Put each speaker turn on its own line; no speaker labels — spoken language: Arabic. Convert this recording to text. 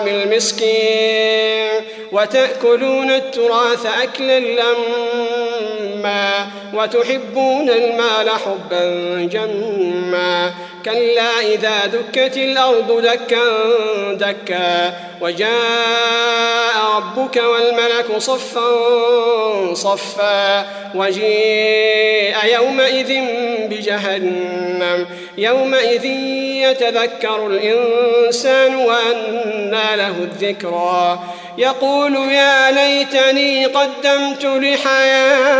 على طعام المسكين وتأكلون التراث أكلا لما وتحبون المال حبا جما. كلا إذا دكت الأرض دكا دكا. وجاء ربك والملك صفا صفا. وجيء يومئذ بجهنم. يومئذ يتذكر الإنسان وأنى له الذكرى. يقول يا ليتني قدمت لحياتي